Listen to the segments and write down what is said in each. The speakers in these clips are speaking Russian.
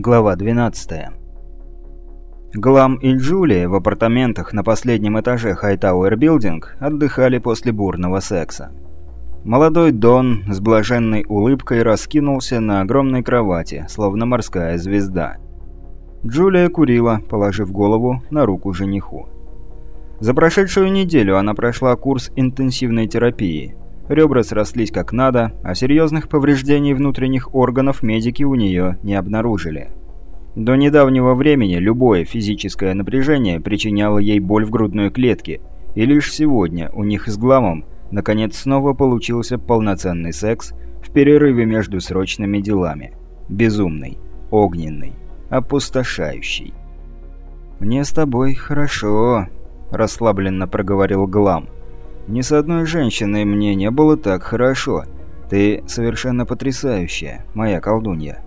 Глава 12. Глам и Джулия в апартаментах на последнем этаже Хайтауэр Билдинг отдыхали после бурного секса. Молодой Дон с блаженной улыбкой раскинулся на огромной кровати, словно морская звезда. Джулия курила, положив голову на руку жениху. За прошедшую неделю она прошла курс интенсивной терапии. Ребра срослись как надо, а серьезных повреждений внутренних органов медики у нее не обнаружили. До недавнего времени любое физическое напряжение причиняло ей боль в грудной клетке, и лишь сегодня у них с Гламом наконец снова получился полноценный секс в перерыве между срочными делами. Безумный, огненный, опустошающий. «Мне с тобой хорошо», – расслабленно проговорил Глам. Ни с одной женщиной мне не было так хорошо. Ты совершенно потрясающая, моя колдунья».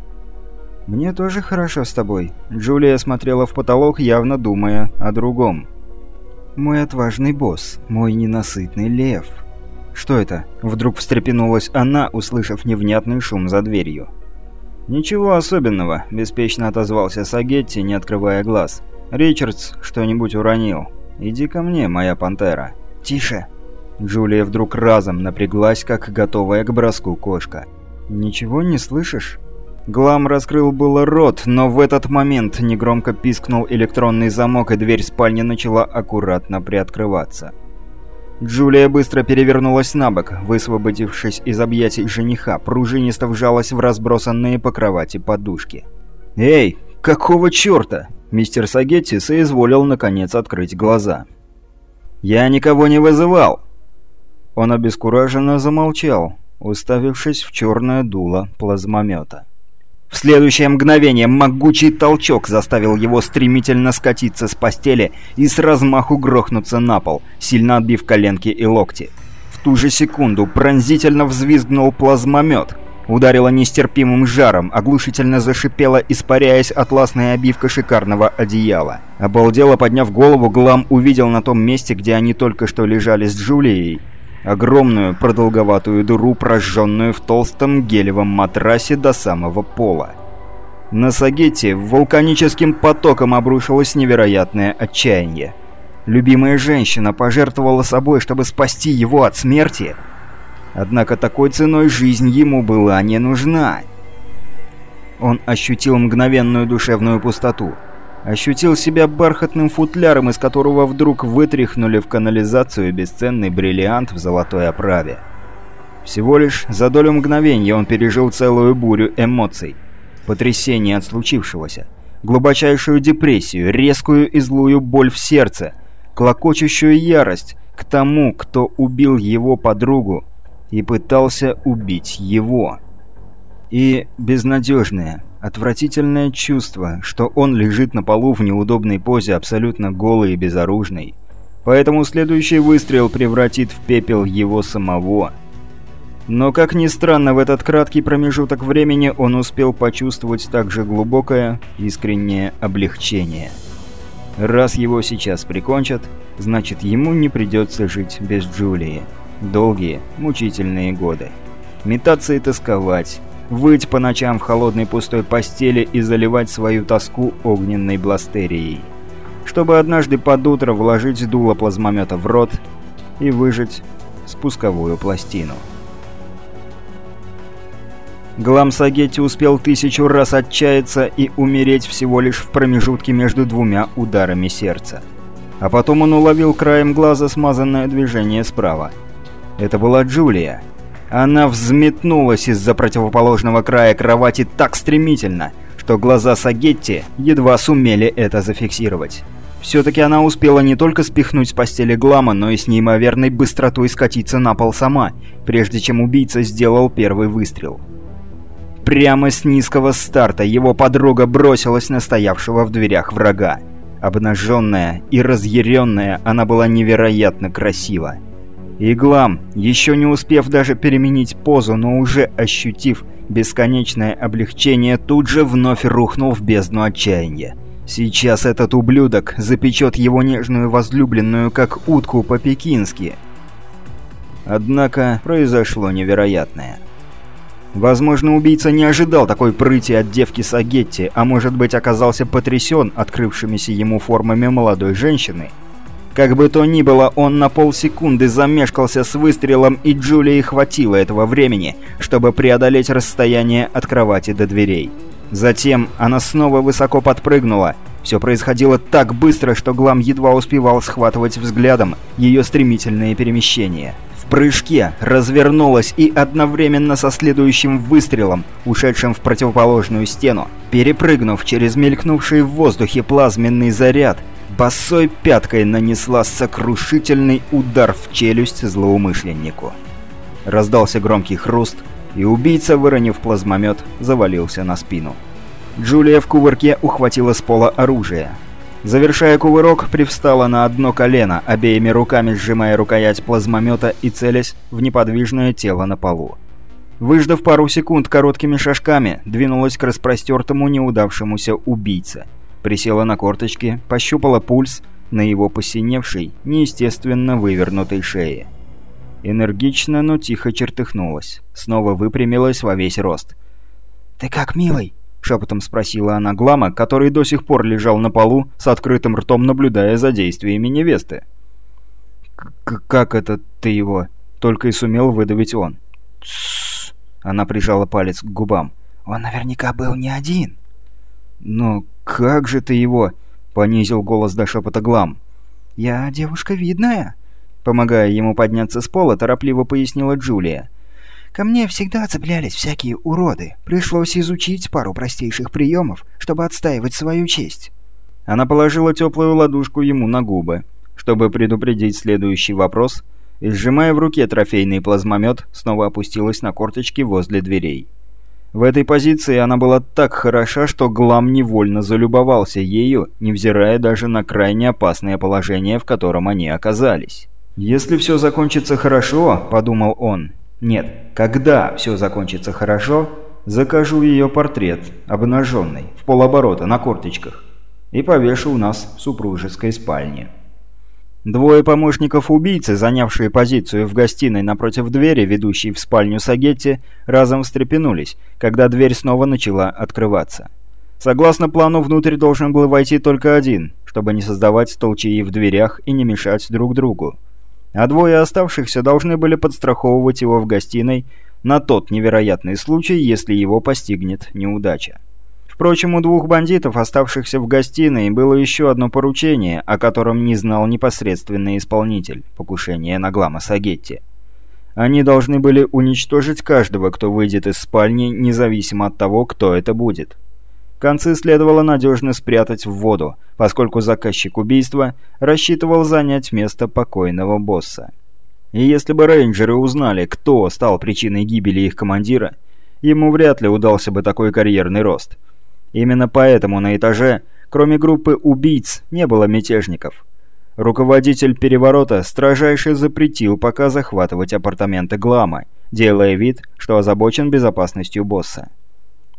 «Мне тоже хорошо с тобой». Джулия смотрела в потолок, явно думая о другом. «Мой отважный босс, мой ненасытный лев». «Что это?» – вдруг встрепенулась она, услышав невнятный шум за дверью. «Ничего особенного», – беспечно отозвался Сагетти, не открывая глаз. «Ричардс что-нибудь уронил. Иди ко мне, моя пантера». «Тише!» Джулия вдруг разом напряглась, как готовая к броску кошка. «Ничего не слышишь?» Глам раскрыл было рот, но в этот момент негромко пискнул электронный замок, и дверь спальни начала аккуратно приоткрываться. Джулия быстро перевернулась на бок, высвободившись из объятий жениха, пружинисто вжалась в разбросанные по кровати подушки. «Эй, какого чёрта?» Мистер Сагетти соизволил наконец открыть глаза. «Я никого не вызывал!» Он обескураженно замолчал, уставившись в черное дуло плазмомета. В следующее мгновение могучий толчок заставил его стремительно скатиться с постели и с размаху грохнуться на пол, сильно отбив коленки и локти. В ту же секунду пронзительно взвизгнул плазмомет. Ударило нестерпимым жаром, оглушительно зашипела, испаряясь атласная обивка шикарного одеяла. Обалдело подняв голову, Глам увидел на том месте, где они только что лежали с Джулией, Огромную продолговатую дыру, прожженную в толстом гелевом матрасе до самого пола. На Сагетти вулканическим потоком обрушилось невероятное отчаяние. Любимая женщина пожертвовала собой, чтобы спасти его от смерти. Однако такой ценой жизнь ему была не нужна. Он ощутил мгновенную душевную пустоту – Ощутил себя бархатным футляром, из которого вдруг вытряхнули в канализацию бесценный бриллиант в золотой оправе. Всего лишь за долю мгновения он пережил целую бурю эмоций. Потрясение от случившегося, глубочайшую депрессию, резкую и злую боль в сердце, клокочущую ярость к тому, кто убил его подругу и пытался убить его. И безнадежное, Отвратительное чувство, что он лежит на полу в неудобной позе, абсолютно голый и безоружный. Поэтому следующий выстрел превратит в пепел его самого. Но, как ни странно, в этот краткий промежуток времени он успел почувствовать также глубокое, искреннее облегчение. Раз его сейчас прикончат, значит ему не придется жить без Джулии. Долгие, мучительные годы. Метаться и тосковать, выть по ночам в холодной пустой постели и заливать свою тоску огненной бластерией. Чтобы однажды под утро вложить дуло плазмомета в рот и выжать спусковую пластину. Глам Сагетти успел тысячу раз отчаяться и умереть всего лишь в промежутке между двумя ударами сердца. А потом он уловил краем глаза смазанное движение справа. Это была Джулия. Она взметнулась из-за противоположного края кровати так стремительно, что глаза Сагетти едва сумели это зафиксировать. Все-таки она успела не только спихнуть с постели Глама, но и с неимоверной быстротой скатиться на пол сама, прежде чем убийца сделал первый выстрел. Прямо с низкого старта его подруга бросилась на стоявшего в дверях врага. Обнаженная и разъяренная, она была невероятно красива. Иглам, еще не успев даже переменить позу, но уже ощутив бесконечное облегчение, тут же вновь рухнул в бездну отчаяния. Сейчас этот ублюдок запечет его нежную возлюбленную, как утку по-пекински. Однако произошло невероятное. Возможно, убийца не ожидал такой прыти от девки Сагетти, а может быть оказался потрясен открывшимися ему формами молодой женщины. Как бы то ни было, он на полсекунды замешкался с выстрелом, и Джулии хватило этого времени, чтобы преодолеть расстояние от кровати до дверей. Затем она снова высоко подпрыгнула. Все происходило так быстро, что Глам едва успевал схватывать взглядом ее стремительные перемещения прыжке развернулась и одновременно со следующим выстрелом, ушедшим в противоположную стену, перепрыгнув через мелькнувший в воздухе плазменный заряд, босой пяткой нанесла сокрушительный удар в челюсть злоумышленнику. Раздался громкий хруст, и убийца, выронив плазмомет, завалился на спину. Джулия в кувырке ухватила с пола оружие. Завершая кувырок, привстала на одно колено, обеими руками сжимая рукоять плазмомета и целясь в неподвижное тело на полу. Выждав пару секунд короткими шажками, двинулась к распростертому неудавшемуся убийце. Присела на корточки, пощупала пульс на его посиневшей, неестественно вывернутой шее. Энергично, но тихо чертыхнулась. Снова выпрямилась во весь рост. «Ты как, милый?» — шепотом спросила она Глама, который до сих пор лежал на полу с открытым ртом, наблюдая за действиями невесты. «Как это ты его?» — только и сумел выдавить он. «Тссс!» — она прижала палец к губам. «Он наверняка был не один». «Но как же ты его?» — понизил голос до шепота Глам. «Я девушка видная», — помогая ему подняться с пола, торопливо пояснила Джулия. Ко мне всегда цеплялись всякие уроды. Пришлось изучить пару простейших приемов, чтобы отстаивать свою честь». Она положила теплую ладушку ему на губы, чтобы предупредить следующий вопрос, и, сжимая в руке трофейный плазмомет, снова опустилась на корточки возле дверей. В этой позиции она была так хороша, что Глам невольно залюбовался ею, невзирая даже на крайне опасное положение, в котором они оказались. «Если все закончится хорошо», — подумал он, нет, когда все закончится хорошо, закажу ее портрет, обнаженный, в полоборота, на корточках, и повешу у нас в супружеской спальне. Двое помощников убийцы, занявшие позицию в гостиной напротив двери, ведущей в спальню Сагетти, разом встрепенулись, когда дверь снова начала открываться. Согласно плану, внутрь должен был войти только один, чтобы не создавать толчаи в дверях и не мешать друг другу а двое оставшихся должны были подстраховывать его в гостиной на тот невероятный случай, если его постигнет неудача. Впрочем, у двух бандитов, оставшихся в гостиной, было еще одно поручение, о котором не знал непосредственный исполнитель покушения на Глама Сагетти. Они должны были уничтожить каждого, кто выйдет из спальни, независимо от того, кто это будет. Концы следовало надежно спрятать в воду, поскольку заказчик убийства рассчитывал занять место покойного босса. И если бы рейнджеры узнали, кто стал причиной гибели их командира, ему вряд ли удался бы такой карьерный рост. Именно поэтому на этаже, кроме группы убийц, не было мятежников. Руководитель переворота строжайше запретил пока захватывать апартаменты Глама, делая вид, что озабочен безопасностью босса.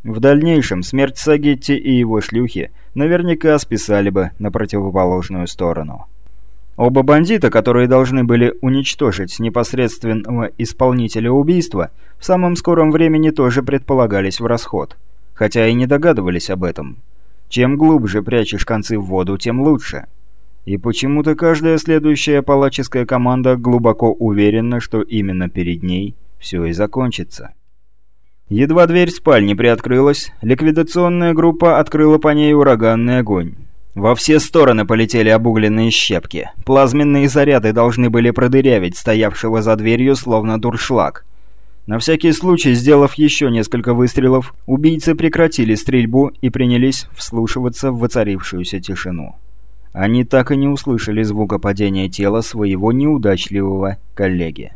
В дальнейшем смерть Сагетти и его шлюхи наверняка списали бы на противоположную сторону. Оба бандита, которые должны были уничтожить непосредственного исполнителя убийства, в самом скором времени тоже предполагались в расход, хотя и не догадывались об этом. Чем глубже прячешь концы в воду, тем лучше. И почему-то каждая следующая палаческая команда глубоко уверена, что именно перед ней все и закончится. Едва дверь спальни приоткрылась, ликвидационная группа открыла по ней ураганный огонь. Во все стороны полетели обугленные щепки. Плазменные заряды должны были продырявить стоявшего за дверью словно дуршлаг. На всякий случай, сделав еще несколько выстрелов, убийцы прекратили стрельбу и принялись вслушиваться в воцарившуюся тишину. Они так и не услышали звука падения тела своего неудачливого коллеги.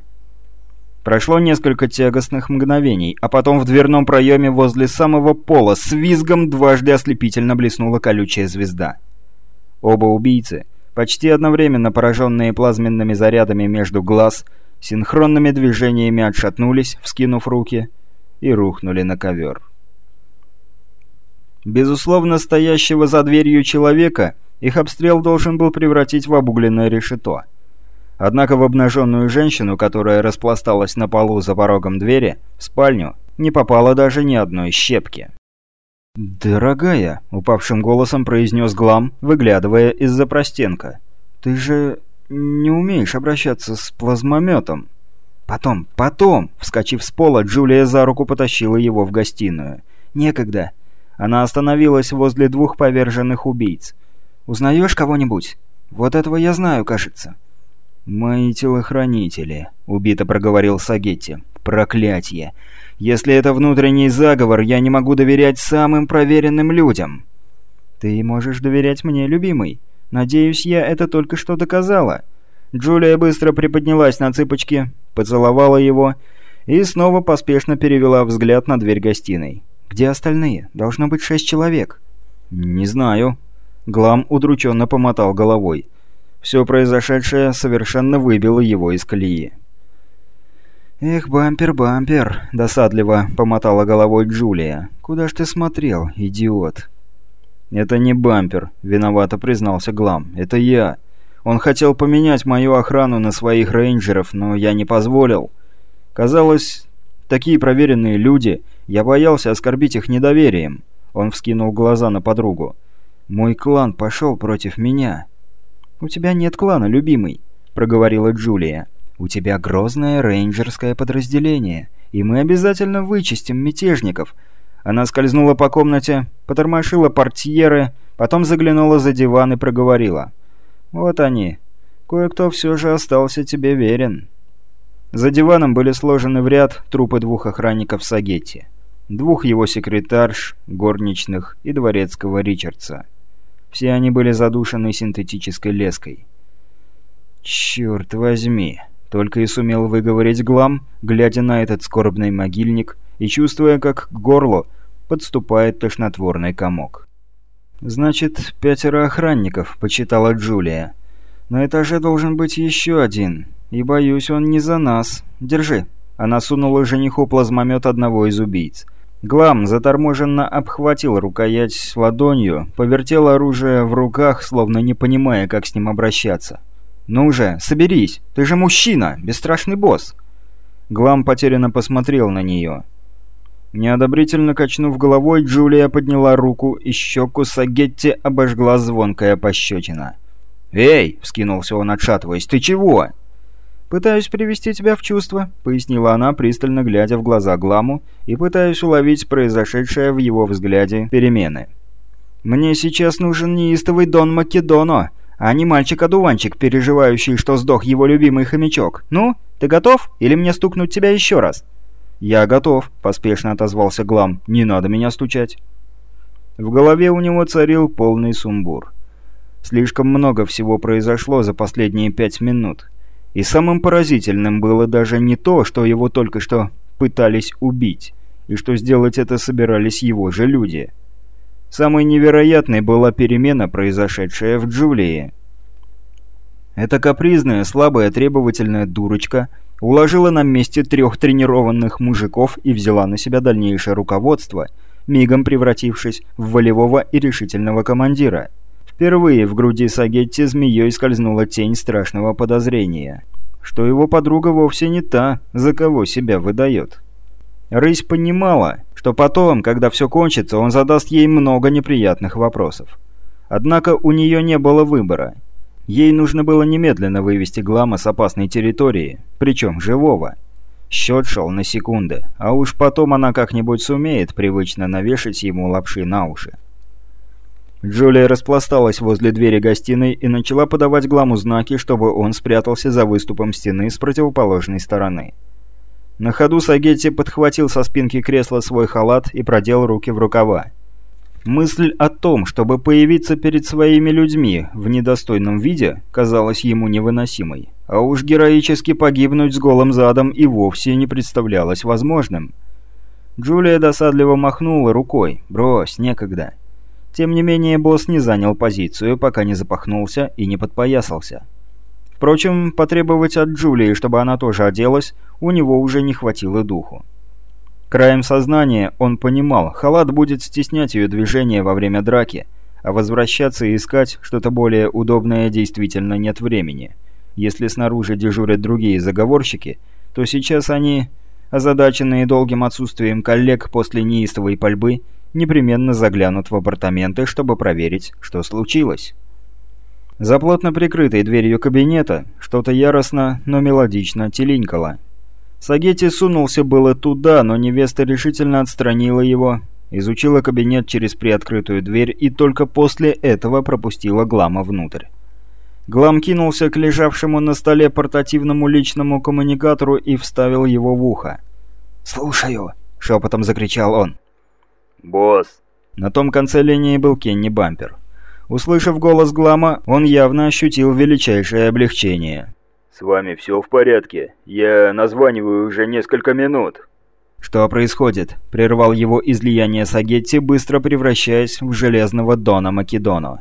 Прошло несколько тягостных мгновений, а потом в дверном проеме возле самого пола с визгом дважды ослепительно блеснула колючая звезда. Оба убийцы, почти одновременно пораженные плазменными зарядами между глаз, синхронными движениями отшатнулись, вскинув руки, и рухнули на ковер. Безусловно, стоящего за дверью человека их обстрел должен был превратить в обугленное решето. Однако в обнаженную женщину, которая распласталась на полу за порогом двери, в спальню, не попало даже ни одной щепки. «Дорогая», — упавшим голосом произнес Глам, выглядывая из-за простенка, — «ты же не умеешь обращаться с плазмометом». «Потом, потом!» — вскочив с пола, Джулия за руку потащила его в гостиную. «Некогда». Она остановилась возле двух поверженных убийц. «Узнаешь кого-нибудь? Вот этого я знаю, кажется». «Мои телохранители», — убито проговорил Сагетти. «Проклятье! Если это внутренний заговор, я не могу доверять самым проверенным людям». «Ты можешь доверять мне, любимый. Надеюсь, я это только что доказала». Джулия быстро приподнялась на цыпочки, поцеловала его и снова поспешно перевела взгляд на дверь гостиной. «Где остальные? Должно быть шесть человек». «Не знаю». Глам удрученно помотал головой. Все произошедшее совершенно выбило его из колеи. «Эх, бампер, бампер!» – досадливо помотала головой Джулия. «Куда ж ты смотрел, идиот?» «Это не бампер», – виновато признался Глам. «Это я. Он хотел поменять мою охрану на своих рейнджеров, но я не позволил. Казалось, такие проверенные люди, я боялся оскорбить их недоверием». Он вскинул глаза на подругу. «Мой клан пошел против меня». «У тебя нет клана, любимый», – проговорила Джулия. У тебя грозное рейнджерское подразделение, и мы обязательно вычистим мятежников». Она скользнула по комнате, потормошила портьеры, потом заглянула за диван и проговорила. «Вот они. Кое-кто все же остался тебе верен». За диваном были сложены в ряд трупы двух охранников Сагетти. Двух его секретарш, горничных и дворецкого Ричардса. Все они были задушены синтетической леской. «Черт возьми!» Только и сумел выговорить Глам, глядя на этот скорбный могильник и чувствуя, как к горлу подступает тошнотворный комок. «Значит, пятеро охранников», — почитала Джулия. «На этаже должен быть еще один, и, боюсь, он не за нас. Держи». Она сунула жениху плазмомет одного из убийц. Глам заторможенно обхватил рукоять ладонью, повертел оружие в руках, словно не понимая, как с ним обращаться. «Ну же, соберись! Ты же мужчина, бесстрашный босс!» Глам потерянно посмотрел на нее. Неодобрительно качнув головой, Джулия подняла руку, и щеку Сагетти обожгла звонкая пощечина. «Эй!» — вскинулся он, отшатываясь. «Ты чего?» «Пытаюсь привести тебя в чувство», — пояснила она, пристально глядя в глаза Гламу и пытаясь уловить произошедшее в его взгляде перемены. «Мне сейчас нужен неистовый Дон Македоно, а не мальчик-одуванчик, переживающий, что сдох его любимый хомячок. Ну, ты готов? Или мне стукнуть тебя еще раз?» «Я готов», — поспешно отозвался Глам. «Не надо меня стучать». В голове у него царил полный сумбур. Слишком много всего произошло за последние пять минут. И самым поразительным было даже не то, что его только что пытались убить, и что сделать это собирались его же люди — Самой невероятной была перемена, произошедшая в Джулии. Эта капризная, слабая, требовательная дурочка уложила на месте трех тренированных мужиков и взяла на себя дальнейшее руководство, мигом превратившись в волевого и решительного командира. Впервые в груди Сагетти змеей скользнула тень страшного подозрения, что его подруга вовсе не та, за кого себя выдает. Рысь понимала, что потом, когда все кончится, он задаст ей много неприятных вопросов. Однако у нее не было выбора. Ей нужно было немедленно вывести Глама с опасной территории, причем живого. Счет шел на секунды, а уж потом она как-нибудь сумеет привычно навешать ему лапши на уши. Джулия распласталась возле двери гостиной и начала подавать Гламу знаки, чтобы он спрятался за выступом стены с противоположной стороны. На ходу Сагетти подхватил со спинки кресла свой халат и продел руки в рукава. Мысль о том, чтобы появиться перед своими людьми в недостойном виде, казалась ему невыносимой. А уж героически погибнуть с голым задом и вовсе не представлялось возможным. Джулия досадливо махнула рукой. «Брось, некогда». Тем не менее, босс не занял позицию, пока не запахнулся и не подпоясался. Впрочем, потребовать от Джулии, чтобы она тоже оделась, у него уже не хватило духу. Краем сознания он понимал, халат будет стеснять ее движение во время драки, а возвращаться и искать что-то более удобное действительно нет времени. Если снаружи дежурят другие заговорщики, то сейчас они озадаченные долгим отсутствием коллег после неистовой пальбы, непременно заглянут в апартаменты, чтобы проверить, что случилось. За плотно прикрытой дверью кабинета что-то яростно, но мелодично теленькало. Сагетти сунулся было туда, но невеста решительно отстранила его, изучила кабинет через приоткрытую дверь и только после этого пропустила Глама внутрь. Глам кинулся к лежавшему на столе портативному личному коммуникатору и вставил его в ухо. «Слушаю!» — шепотом закричал он. «Босс!» На том конце линии был Кенни Бампер. Услышав голос Глама, он явно ощутил величайшее облегчение. «С вами все в порядке? Я названиваю уже несколько минут». «Что происходит?» – прервал его излияние Сагетти, быстро превращаясь в железного Дона Македону.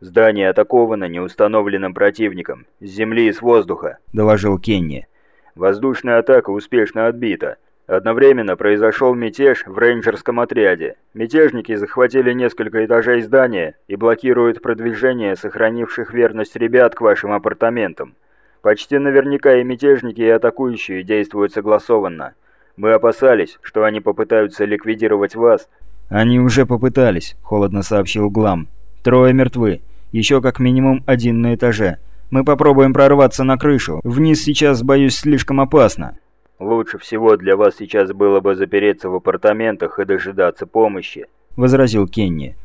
«Здание атаковано неустановленным противником, с земли и с воздуха», – доложил Кенни. «Воздушная атака успешно отбита. Одновременно произошел мятеж в рейнджерском отряде. Мятежники захватили несколько этажей здания и блокируют продвижение сохранивших верность ребят к вашим апартаментам. Почти наверняка и мятежники, и атакующие действуют согласованно. Мы опасались, что они попытаются ликвидировать вас. «Они уже попытались», — холодно сообщил Глам. «Трое мертвы. Еще как минимум один на этаже. Мы попробуем прорваться на крышу. Вниз сейчас, боюсь, слишком опасно». «Лучше всего для вас сейчас было бы запереться в апартаментах и дожидаться помощи», — возразил Кенни.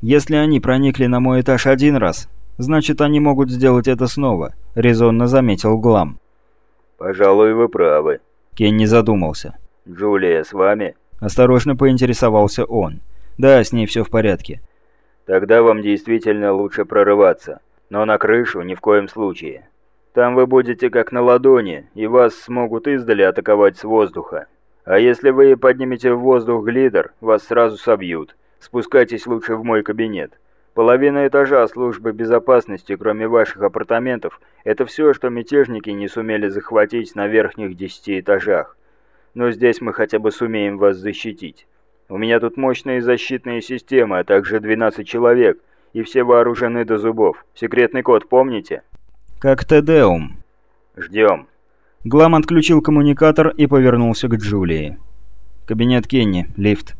«Если они проникли на мой этаж один раз, значит, они могут сделать это снова», — резонно заметил Глам. «Пожалуй, вы правы», — Кенни задумался. «Джулия с вами?» — осторожно поинтересовался он. «Да, с ней все в порядке». «Тогда вам действительно лучше прорываться, но на крышу ни в коем случае. Там вы будете как на ладони, и вас смогут издали атаковать с воздуха. А если вы поднимете в воздух глидер, вас сразу собьют. Спускайтесь лучше в мой кабинет. Половина этажа службы безопасности, кроме ваших апартаментов, это все, что мятежники не сумели захватить на верхних десяти этажах. Но здесь мы хотя бы сумеем вас защитить. У меня тут мощные защитные системы, а также 12 человек, и все вооружены до зубов. Секретный код помните? «Как Тедеум». «Ждем». Глам отключил коммуникатор и повернулся к Джулии. «Кабинет Кенни. Лифт».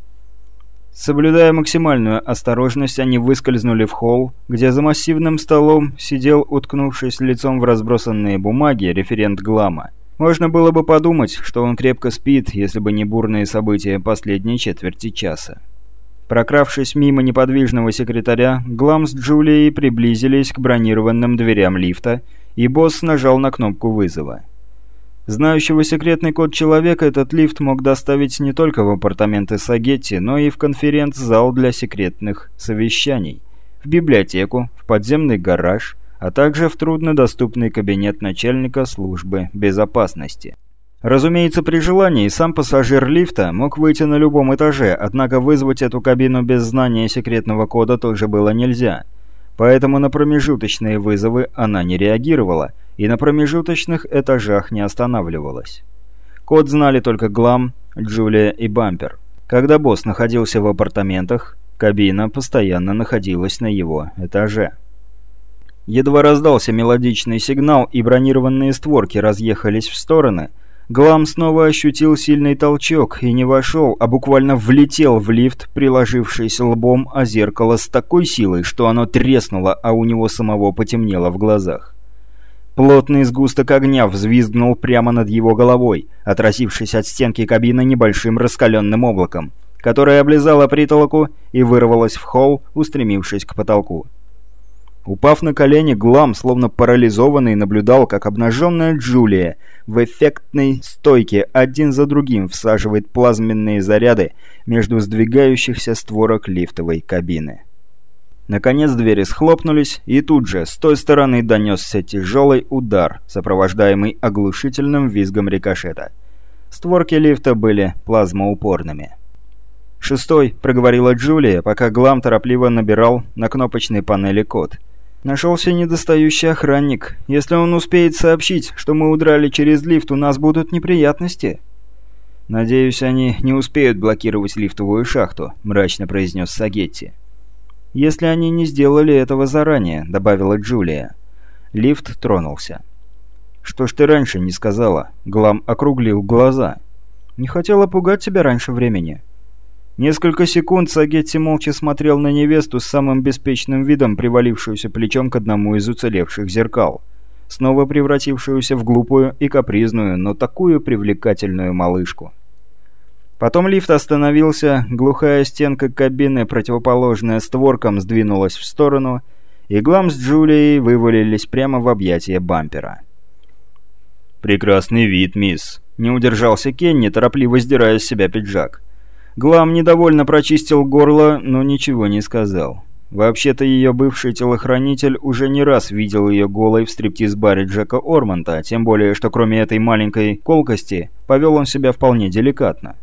Соблюдая максимальную осторожность, они выскользнули в холл, где за массивным столом сидел, уткнувшись лицом в разбросанные бумаги, референт Глама. Можно было бы подумать, что он крепко спит, если бы не бурные события последней четверти часа. Прокравшись мимо неподвижного секретаря, Глам с Джулией приблизились к бронированным дверям лифта, и босс нажал на кнопку вызова. Знающего секретный код человека этот лифт мог доставить не только в апартаменты Сагетти, но и в конференц-зал для секретных совещаний, в библиотеку, в подземный гараж, а также в труднодоступный кабинет начальника службы безопасности. Разумеется, при желании сам пассажир лифта мог выйти на любом этаже, однако вызвать эту кабину без знания секретного кода тоже было нельзя. Поэтому на промежуточные вызовы она не реагировала и на промежуточных этажах не останавливалась. Код знали только Глам, Джулия и Бампер. Когда босс находился в апартаментах, кабина постоянно находилась на его этаже. Едва раздался мелодичный сигнал и бронированные створки разъехались в стороны – Глам снова ощутил сильный толчок и не вошел, а буквально влетел в лифт, приложившись лбом о зеркало с такой силой, что оно треснуло, а у него самого потемнело в глазах. Плотный сгусток огня взвизгнул прямо над его головой, отразившись от стенки кабины небольшим раскаленным облаком, которое облизало притолоку и вырвалось в холл, устремившись к потолку. Упав на колени, Глам, словно парализованный, наблюдал, как обнаженная Джулия в эффектной стойке один за другим всаживает плазменные заряды между сдвигающихся створок лифтовой кабины. Наконец двери схлопнулись, и тут же с той стороны донесся тяжелый удар, сопровождаемый оглушительным визгом рикошета. Створки лифта были плазмоупорными. «Шестой», — проговорила Джулия, пока Глам торопливо набирал на кнопочной панели код — Нашелся недостающий охранник. Если он успеет сообщить, что мы удрали через лифт, у нас будут неприятности. Надеюсь, они не успеют блокировать лифтовую шахту, мрачно произнес Сагетти. Если они не сделали этого заранее, добавила Джулия. Лифт тронулся. «Что ж ты раньше не сказала?» Глам округлил глаза. «Не хотела пугать тебя раньше времени». Несколько секунд Сагетти молча смотрел на невесту с самым беспечным видом, привалившуюся плечом к одному из уцелевших зеркал, снова превратившуюся в глупую и капризную, но такую привлекательную малышку. Потом лифт остановился, глухая стенка кабины, противоположная створкам, сдвинулась в сторону, и Глам с Джулией вывалились прямо в объятия бампера. «Прекрасный вид, мисс», — не удержался Кенни, торопливо сдирая с себя пиджак. Глам недовольно прочистил горло, но ничего не сказал. Вообще-то ее бывший телохранитель уже не раз видел ее голой в стриптиз-баре Джека Ормонта, тем более, что кроме этой маленькой колкости, повел он себя вполне деликатно.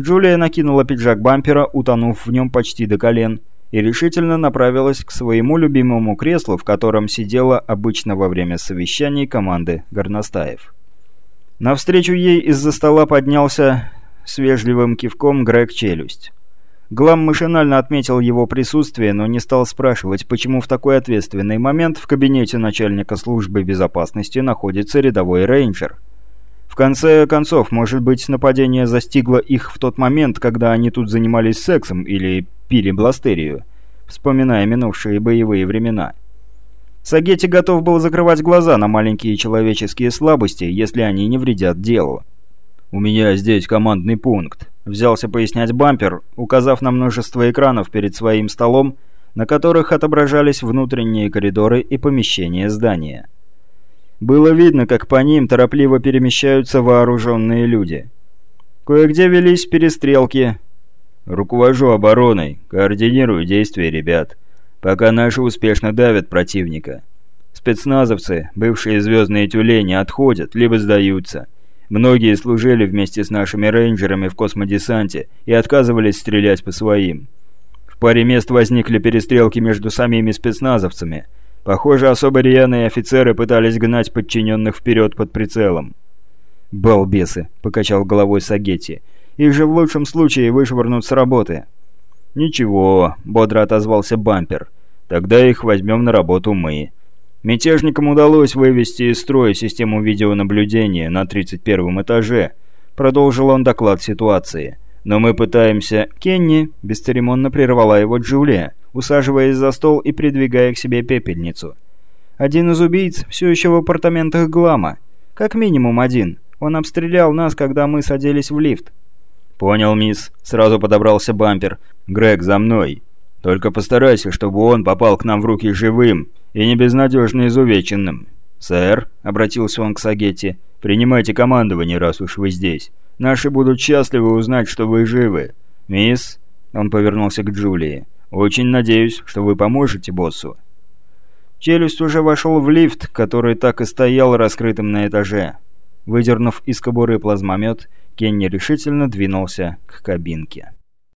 Джулия накинула пиджак бампера, утонув в нем почти до колен, и решительно направилась к своему любимому креслу, в котором сидела обычно во время совещаний команды горностаев. Навстречу ей из-за стола поднялся с вежливым кивком Грег Челюсть. Глам машинально отметил его присутствие, но не стал спрашивать, почему в такой ответственный момент в кабинете начальника службы безопасности находится рядовой рейнджер. В конце концов, может быть, нападение застигло их в тот момент, когда они тут занимались сексом или пили бластерию, вспоминая минувшие боевые времена. Сагетти готов был закрывать глаза на маленькие человеческие слабости, если они не вредят делу. «У меня здесь командный пункт», — взялся пояснять бампер, указав на множество экранов перед своим столом, на которых отображались внутренние коридоры и помещения здания. Было видно, как по ним торопливо перемещаются вооруженные люди. Кое-где велись перестрелки. «Руковожу обороной, координирую действия ребят, пока наши успешно давят противника. Спецназовцы, бывшие звездные тюлени, отходят, либо сдаются». Многие служили вместе с нашими рейнджерами в космодесанте и отказывались стрелять по своим. В паре мест возникли перестрелки между самими спецназовцами. Похоже, особо рьяные офицеры пытались гнать подчиненных вперед под прицелом. «Балбесы», — покачал головой Сагетти. «Их же в лучшем случае вышвырнут с работы». «Ничего», — бодро отозвался Бампер. «Тогда их возьмем на работу мы». Мятежникам удалось вывести из строя систему видеонаблюдения на 31 этаже. Продолжил он доклад ситуации. Но мы пытаемся... Кенни бесцеремонно прервала его Джулия, усаживаясь за стол и придвигая к себе пепельницу. Один из убийц все еще в апартаментах Глама. Как минимум один. Он обстрелял нас, когда мы садились в лифт. «Понял, мисс», — сразу подобрался бампер. «Грег, за мной. Только постарайся, чтобы он попал к нам в руки живым и не безнадежно изувеченным. «Сэр», — обратился он к Сагетти, — «принимайте командование, раз уж вы здесь. Наши будут счастливы узнать, что вы живы. Мисс...» — он повернулся к Джулии. «Очень надеюсь, что вы поможете боссу». Челюсть уже вошел в лифт, который так и стоял раскрытым на этаже. Выдернув из кобуры плазмомет, Кенни решительно двинулся к кабинке.